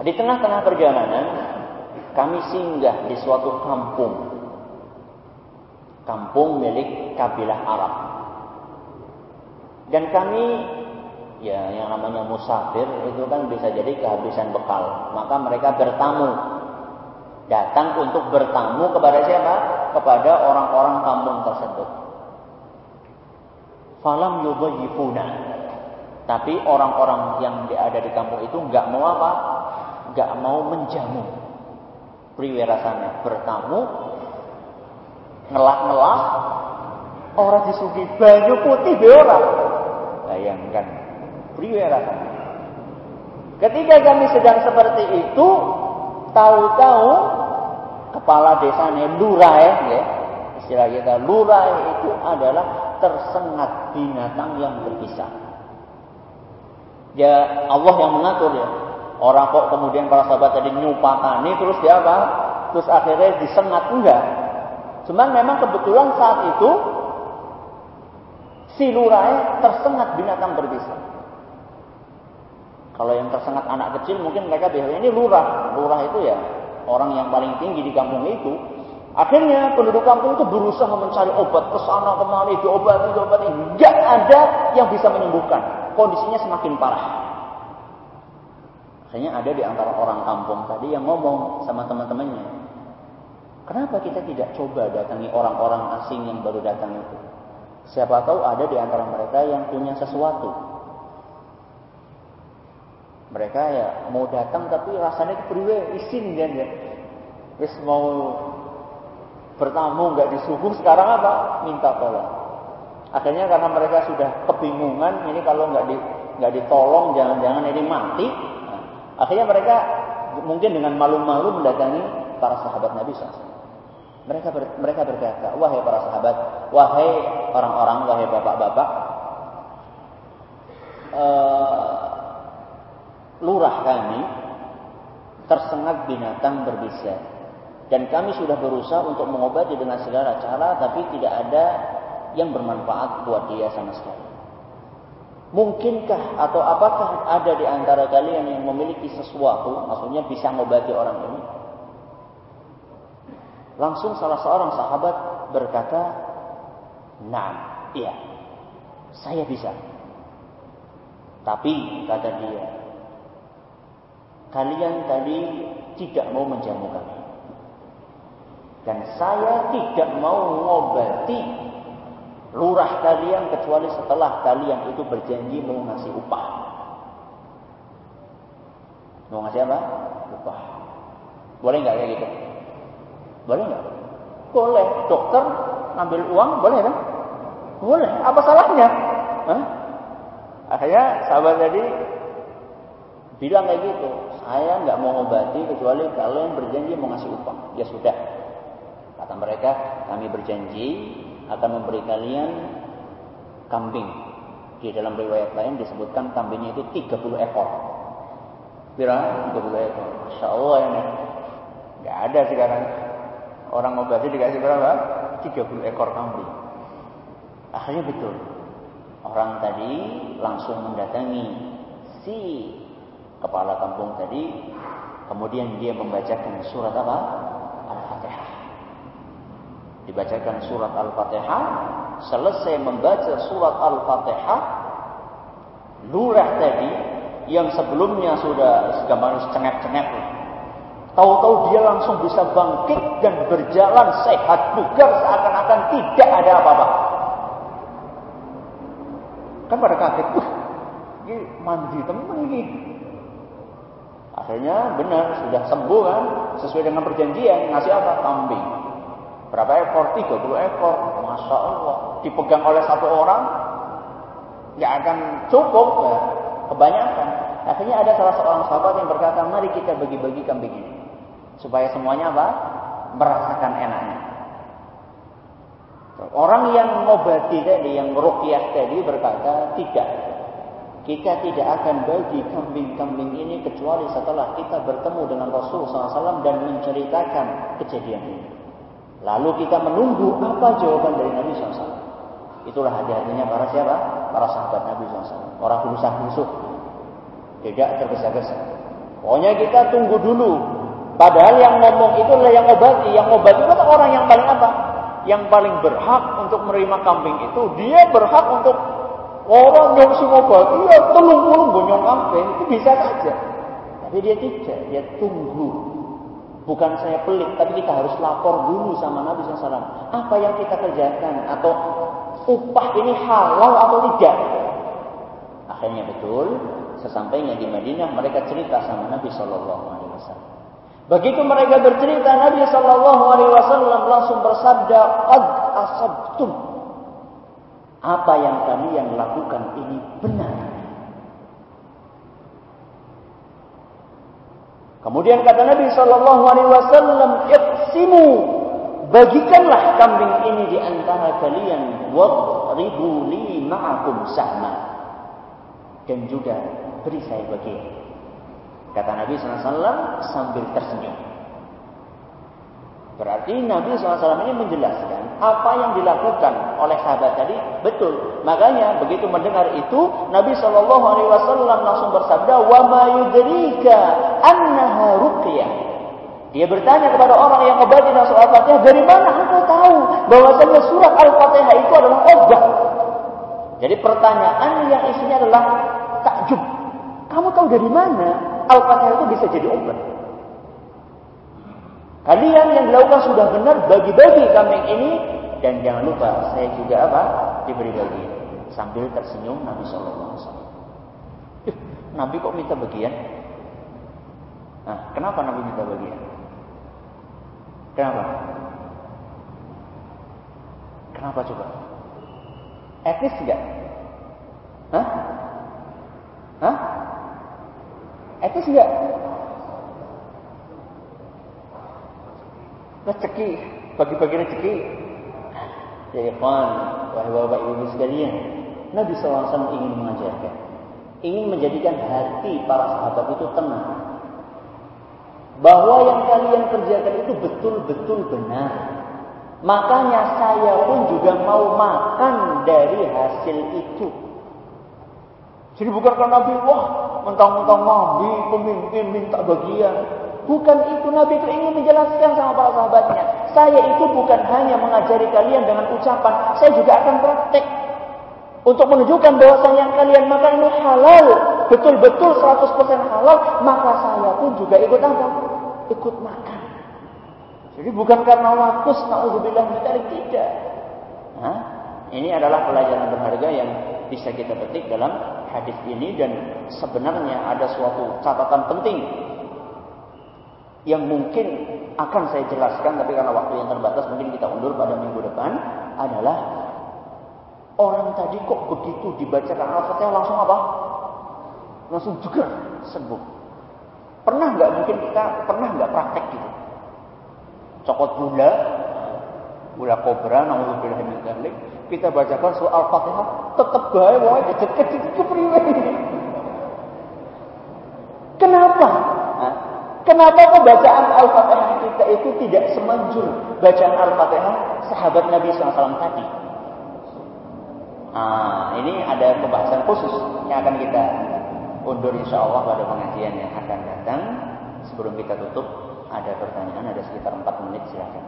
Di tengah-tengah perjalanan, kami singgah di suatu kampung. Kampung milik kabilah Arab. Dan kami ya yang namanya musafir itu kan bisa jadi kehabisan bekal. Maka mereka bertamu. Datang untuk bertamu kepada siapa? Kepada orang-orang kampung tersebut. Falam yudayyifuna. Tapi orang-orang yang ada di kampung itu nggak mau apa? Nggak mau menjamu priwe rasanya bertamu ngelak-ngelak orang disugi banyu putih be ora bayangkan priwe rasanya ketika kami sedang seperti itu tahu-tahu kepala desanya lurah ya. Istilah kita lurah itu adalah tersengat binatang yang berbisa ya Allah yang mengatur ya Orang kok kemudian para sahabat tadi nyupakani terus dia apa? Terus akhirnya disengat enggak. Cuman memang kebetulan saat itu si lurai tersengat binatang berbisa. Kalau yang tersengat anak kecil mungkin mereka bilang ini lurah. Lurah itu ya orang yang paling tinggi di kampung itu. Akhirnya penduduk kampung itu berusaha mencari obat ke sana kemari, diobati, diobati. Enggak ada yang bisa menyembuhkan. Kondisinya semakin parah. Hanya ada di antara orang kampung tadi yang ngomong sama teman-temannya. Kenapa kita tidak coba datangi orang-orang asing yang baru datang itu? Siapa tahu ada di antara mereka yang punya sesuatu. Mereka ya mau datang tapi rasanya kepriwe isin kan ya. Wis mau bertamu nggak disuguh sekarang apa? Minta tolong. Akhirnya karena mereka sudah kebingungan ini kalau nggak di nggak ditolong jangan-jangan ini mati Akhirnya mereka mungkin dengan malu-malu mendatangi para sahabat Nabi SAW. Mereka ber, mereka berkata, wahai para sahabat, wahai orang-orang, wahai bapak-bapak, uh, lurah kami tersengat binatang berbisa dan kami sudah berusaha untuk mengobati dengan segala cara tapi tidak ada yang bermanfaat buat dia sama sekali. Mungkinkah atau apakah ada di antara kalian yang memiliki sesuatu, maksudnya bisa mengobati orang ini? Langsung salah seorang sahabat berkata, "Nah, iya. Saya bisa." Tapi kata dia, "Kalian tadi tidak mau menjamu kami." Dan saya tidak mau mengobati lurah kalian kecuali setelah kalian itu berjanji mau ngasih upah. Mau ngasih apa? Upah. Boleh nggak kayak gitu? Boleh nggak? Boleh. Dokter ngambil uang boleh kan? Boleh. Apa salahnya? Hah? Akhirnya sahabat tadi bilang kayak gitu. Saya nggak mau ngobati kecuali kalian berjanji mau ngasih upah. Ya sudah. Kata mereka, kami berjanji akan memberi kalian kambing. Di dalam riwayat lain disebutkan kambingnya itu 30 ekor. Berapa? 30 ekor. Insya Allah ini. Gak ada sekarang. Orang ngobati dikasih berapa? 30 ekor kambing. Akhirnya betul. Orang tadi langsung mendatangi si kepala kampung tadi. Kemudian dia membacakan surat apa? Dibacakan surat Al-Fatihah, selesai membaca surat Al-Fatihah, lurah tadi yang sebelumnya sudah segambar cengep-cengep Tahu-tahu dia langsung bisa bangkit dan berjalan sehat bugar seakan-akan ada apa-apa. Kan pada kaget, wah, ini mandi temen ini. Akhirnya benar, sudah sembuh kan, sesuai dengan perjanjian, ngasih apa? Kambing. Berapa ekor? 30 ekor. Masya Allah. Dipegang oleh satu orang, nggak akan cukup. Ya. Kebanyakan. Akhirnya ada salah seorang sahabat yang berkata, mari kita bagi-bagi kambing ini. Supaya semuanya apa? Merasakan enaknya. Orang yang mengobati tadi, yang merukyah tadi berkata, tidak. Kita tidak akan bagi kambing-kambing ini kecuali setelah kita bertemu dengan Rasul SAW dan menceritakan kejadian ini. Lalu kita menunggu apa jawaban dari Nabi SAW. Itulah hati-hatinya para siapa? Para sahabat Nabi SAW. Orang berusaha-berusuh. Tidak tergesa-gesa. Pokoknya kita tunggu dulu. Padahal yang ngomong itu adalah yang obati. Yang obati itu orang yang paling apa? Yang paling berhak untuk menerima kambing itu. Dia berhak untuk Orang yang semua batu, ya telung-telung bonyong kambing, itu bisa saja. Tapi dia tidak, dia tunggu. Bukan saya pelik, tapi kita harus lapor dulu sama Nabi SAW. Apa yang kita kerjakan? Atau upah ini halal atau tidak? Akhirnya betul, sesampainya di Madinah mereka cerita sama Nabi SAW. Begitu mereka bercerita, Nabi SAW langsung bersabda, "Qad asabtum." apa yang kalian lakukan ini benar. Kemudian kata Nabi Shallallahu Alaihi Wasallam, "Iqsimu, bagikanlah kambing ini di antara kalian, wadribu li ma'akum sahma." Dan juga beri saya bagian. Kata Nabi SAW sambil tersenyum. Berarti Nabi SAW ini menjelaskan apa yang dilakukan oleh sahabat tadi betul. Makanya begitu mendengar itu Nabi SAW langsung bersabda, "Wa ma yudrika annaha ruqyah." Dia bertanya kepada orang yang membaca surat Al-Fatihah, "Dari mana engkau tahu bahwasanya surat Al-Fatihah itu adalah obat?" Jadi pertanyaan yang isinya adalah takjub. Kamu tahu dari mana Al-Fatihah itu bisa jadi obat? Kalian yang dilakukan sudah benar bagi-bagi kambing ini dan jangan lupa saya juga apa diberi bagi sambil tersenyum Nabi Shallallahu Alaihi. Nabi kok minta bagian? Nah, kenapa Nabi minta bagian? Kenapa? Kenapa coba? Etis enggak? Hah? Hah? Etis enggak? Rezeki, bagi-bagi rezeki. Ya ikhwan, wahai bapak ibu sekalian, Nabi SAW ingin mengajarkan, ingin menjadikan hati para sahabat itu tenang. Bahwa yang kalian kerjakan itu betul-betul benar. Makanya saya pun juga mau makan dari hasil itu. Jadi bukan karena Nabi, wah mentang-mentang Nabi, pemimpin minta bagian. Bukan itu Nabi itu ingin menjelaskan sama para sahabatnya. Saya itu bukan hanya mengajari kalian dengan ucapan, saya juga akan praktek. Untuk menunjukkan bahwa yang kalian makan itu halal, betul-betul 100% halal, maka saya pun juga ikut apa? Ikut makan. Jadi bukan karena wakus, na'udzubillah tidak. Nah, ini adalah pelajaran berharga yang bisa kita petik dalam hadis ini dan sebenarnya ada suatu catatan penting yang mungkin akan saya jelaskan tapi karena waktu yang terbatas mungkin kita undur pada minggu depan adalah orang tadi kok begitu dibacakan Al-Fatihah langsung apa? Langsung juga sembuh. Pernah nggak mungkin kita pernah nggak praktek gitu? Cokot gula, gula kobra, kita bacakan soal Al-Fatihah tetap baik, wah kecil-kecil kepriwe. Kenapa? Kenapa pembacaan Al-Fatihah kita itu tidak semanjur bacaan Al-Fatihah sahabat Nabi SAW tadi? Nah, ini ada pembahasan khusus yang akan kita undur insya Allah pada pengajian yang akan datang. Sebelum kita tutup, ada pertanyaan, ada sekitar 4 menit silakan.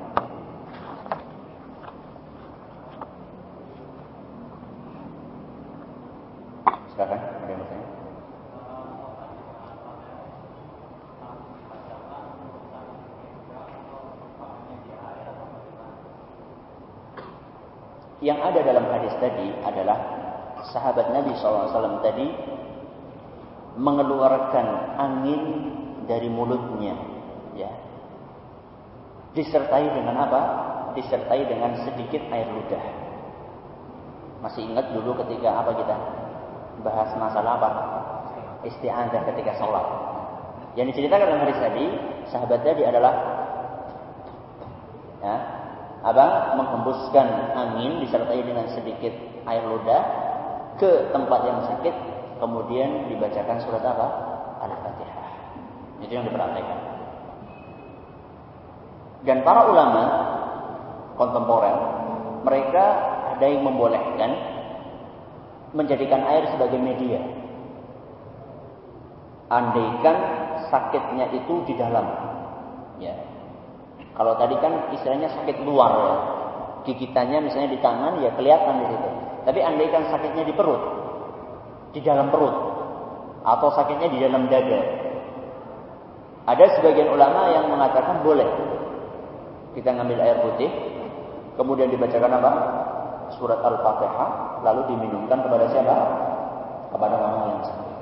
Silakan, ada yang bertanya? Yang ada dalam hadis tadi adalah sahabat Nabi SAW tadi mengeluarkan angin dari mulutnya, ya. Disertai dengan apa? Disertai dengan sedikit air ludah. Masih ingat dulu ketika apa kita bahas masalah apa? Isti'adzah ketika sholat. Yang diceritakan dalam hadis tadi, sahabat tadi adalah ya, abang menghembuskan angin disertai dengan sedikit air ludah ke tempat yang sakit, kemudian dibacakan surat apa? Al-Fatihah. Itu yang diperhatikan. Dan para ulama kontemporer, mereka ada yang membolehkan menjadikan air sebagai media. Andaikan sakitnya itu di dalam. Ya. Kalau tadi kan istilahnya sakit luar ya. Gigitannya misalnya di tangan ya kelihatan di situ. Tapi andaikan sakitnya di perut, di dalam perut, atau sakitnya di dalam dada. Ada sebagian ulama yang mengatakan boleh kita ngambil air putih, kemudian dibacakan apa? Surat Al-Fatihah, lalu diminumkan kepada siapa? Kepada orang yang sakit.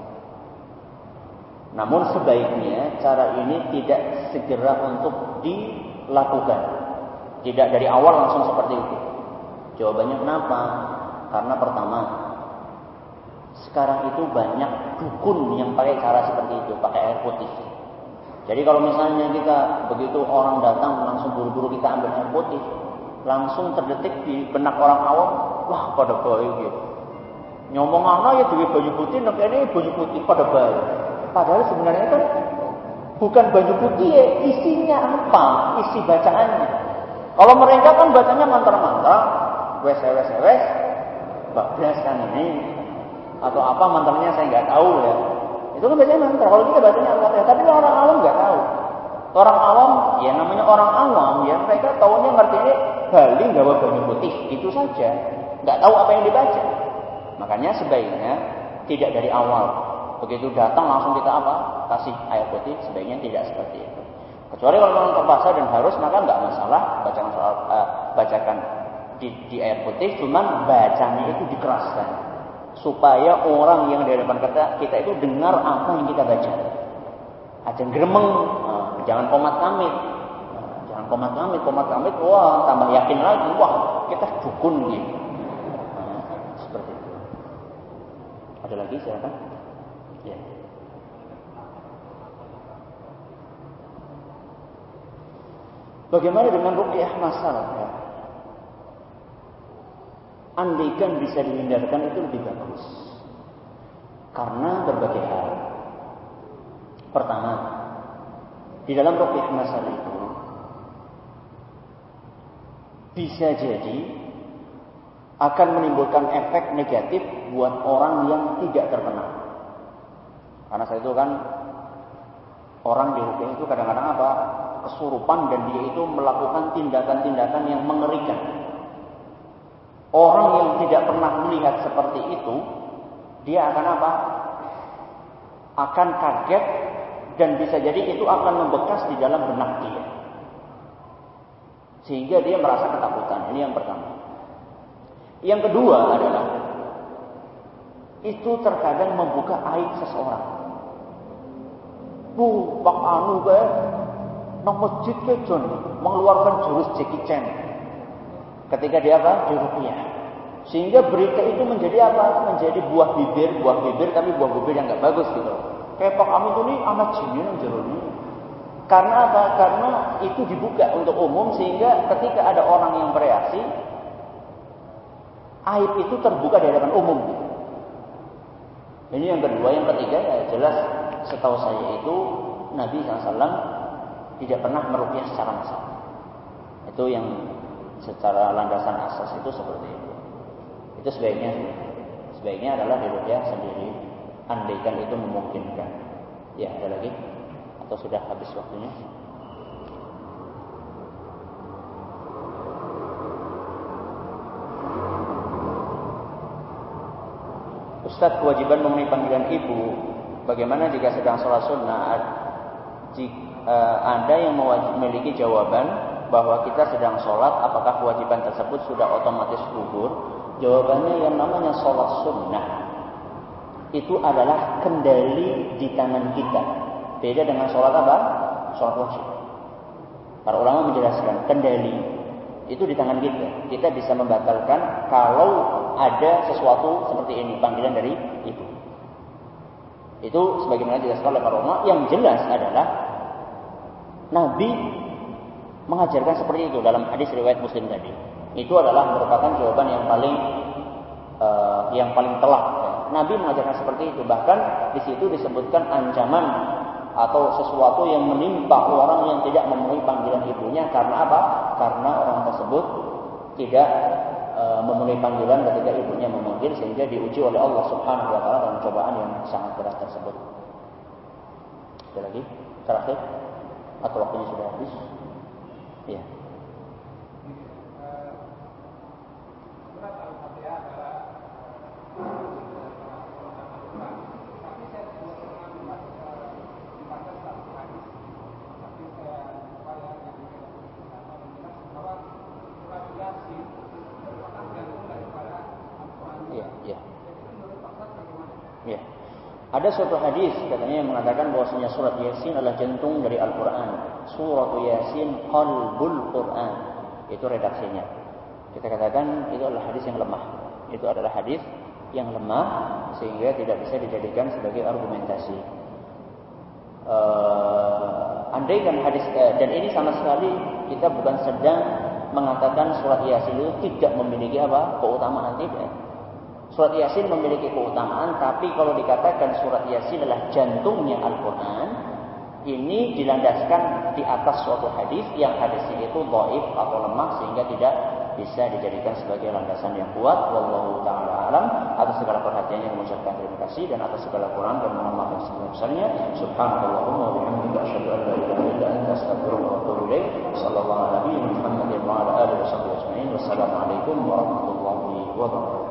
Namun sebaiknya cara ini tidak segera untuk dilakukan. Tidak dari awal langsung seperti itu. Jawabannya kenapa? Karena pertama, sekarang itu banyak dukun yang pakai cara seperti itu, pakai air putih. Jadi kalau misalnya kita begitu orang datang langsung buru-buru kita ambil air putih, langsung terdetik di benak orang awam, wah pada bayi gitu. Nyomong anak ya duwe baju putih, nek ini baju putih pada bayi. Padahal sebenarnya kan bukan baju putih ya, isinya apa? Isi bacaannya. Kalau mereka kan bacanya mantra-mantra, wes wes wes, bablas kan ini atau apa mantranya saya nggak tahu ya. Itu kan bacanya mantra. Kalau kita bacanya Al-Fatihah, tapi orang awam nggak tahu. Orang awam, ya namanya orang awam, ya mereka tahunya ngerti ini Bali nggak baju putih, itu saja. Nggak tahu apa yang dibaca. Makanya sebaiknya tidak dari awal. Begitu datang langsung kita apa? Kasih air putih, sebaiknya tidak seperti itu. Kecuali kalau memang terpaksa dan harus, maka nggak masalah bacakan soal uh, bacakan di, di air putih, cuman bacanya itu dikeraskan supaya orang yang di depan kita kita itu dengar apa yang kita baca. Aja gremeng, nah, jangan komat kamit. Nah, jangan komat kamit, komat kamit, wah tambah yakin lagi, wah kita dukun gitu. Nah, seperti itu. Ada lagi silakan? Ya. Bagaimana dengan rukyah masal? Ya. Andaikan bisa dihindarkan itu lebih bagus. Karena berbagai hal. Pertama, di dalam rukyah masal itu bisa jadi akan menimbulkan efek negatif buat orang yang tidak terkena. Karena saya itu kan orang di rukyah itu kadang-kadang apa? kesurupan dan dia itu melakukan tindakan-tindakan yang mengerikan. Orang yang tidak pernah melihat seperti itu, dia akan apa? Akan kaget dan bisa jadi itu akan membekas di dalam benak dia. Sehingga dia merasa ketakutan. Ini yang pertama. Yang kedua adalah itu terkadang membuka aib seseorang. Bu, Pak Anu be, nang masjid ke John mengeluarkan jurus Jackie Chan. Ketika dia apa? Di rupiah. Sehingga berita itu menjadi apa? Menjadi buah bibir, buah bibir tapi buah bibir yang nggak bagus gitu. Kayak Pak Anu tuh nih anak jin yang jeruni. Karena apa? Karena itu dibuka untuk umum sehingga ketika ada orang yang bereaksi, aib itu terbuka di hadapan umum. Ini yang kedua, yang ketiga ya jelas setahu saya itu Nabi SAW tidak pernah merupiah secara massal. Itu yang secara landasan asas itu seperti itu. Itu sebaiknya sebaiknya adalah dirupiah sendiri. Andaikan itu memungkinkan. Ya, ada lagi? Atau sudah habis waktunya? Ustadz kewajiban memenuhi panggilan ibu Bagaimana jika sedang sholat sunnah uh, Ada yang memiliki jawaban bahwa kita sedang sholat, apakah kewajiban tersebut sudah otomatis gugur? Jawabannya yang namanya sholat sunnah itu adalah kendali di tangan kita. Beda dengan sholat apa? Sholat wajib. Para ulama menjelaskan kendali itu di tangan kita. Kita bisa membatalkan kalau ada sesuatu seperti ini panggilan dari ibu. Itu sebagaimana dijelaskan oleh para ulama yang jelas adalah Nabi mengajarkan seperti itu dalam hadis riwayat Muslim tadi. Itu adalah merupakan jawaban yang paling uh, yang paling telak. Nabi mengajarkan seperti itu. Bahkan di situ disebutkan ancaman atau sesuatu yang menimpa orang yang tidak memenuhi panggilan ibunya karena apa? Karena orang tersebut tidak uh, memenuhi panggilan ketika ibunya memanggil sehingga diuji oleh Allah Subhanahu wa taala dalam cobaan yang sangat berat tersebut. Ada lagi? Terakhir atau waktunya sudah habis? Ya. Iya, iya. Ya. Ada suatu hadis katanya yang mengatakan bahwasanya surat Yasin adalah jantung dari Al-Qur'an surat Yasin qalbul Quran. Itu redaksinya. Kita katakan itu adalah hadis yang lemah. Itu adalah hadis yang lemah sehingga tidak bisa dijadikan sebagai argumentasi. Uh, andaikan hadis uh, dan ini sama sekali kita bukan sedang mengatakan surat Yasin itu tidak memiliki apa keutamaan tidak. Surat Yasin memiliki keutamaan, tapi kalau dikatakan surat Yasin adalah jantungnya Al-Quran, ini dilandaskan di atas suatu hadis yang hadisnya itu dhaif atau lemah sehingga tidak bisa dijadikan sebagai landasan yang kuat. Wallahu taala alam atas segala perhatiannya mengucapkan terima kasih dan atas segala kurang dan mohon maaf yang sebesar-besarnya subhanallahumma wa bihamdika asyhadu an la ilaha illa anta astaghfiruka wa atubu ilaik. Sallallahu alaihi wa sallam wa ala alihi wa sahbihi ajma'in. Wassalamu alaikum warahmatullahi wabarakatuh